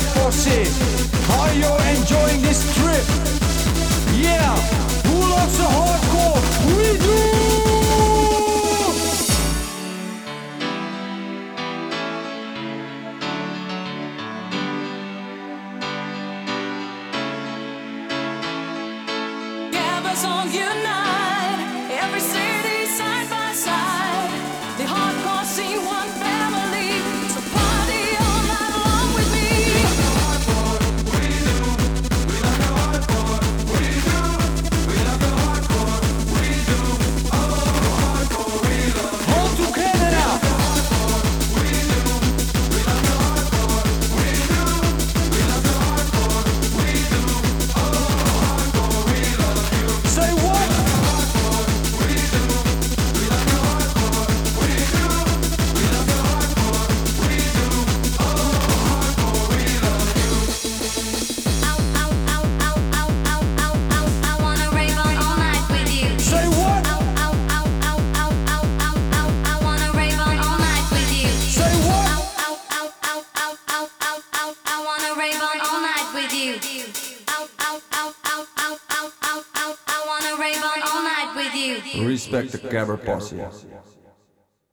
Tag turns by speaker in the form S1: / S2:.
S1: forces. Are you enjoying?
S2: Respect the Gabber Posse.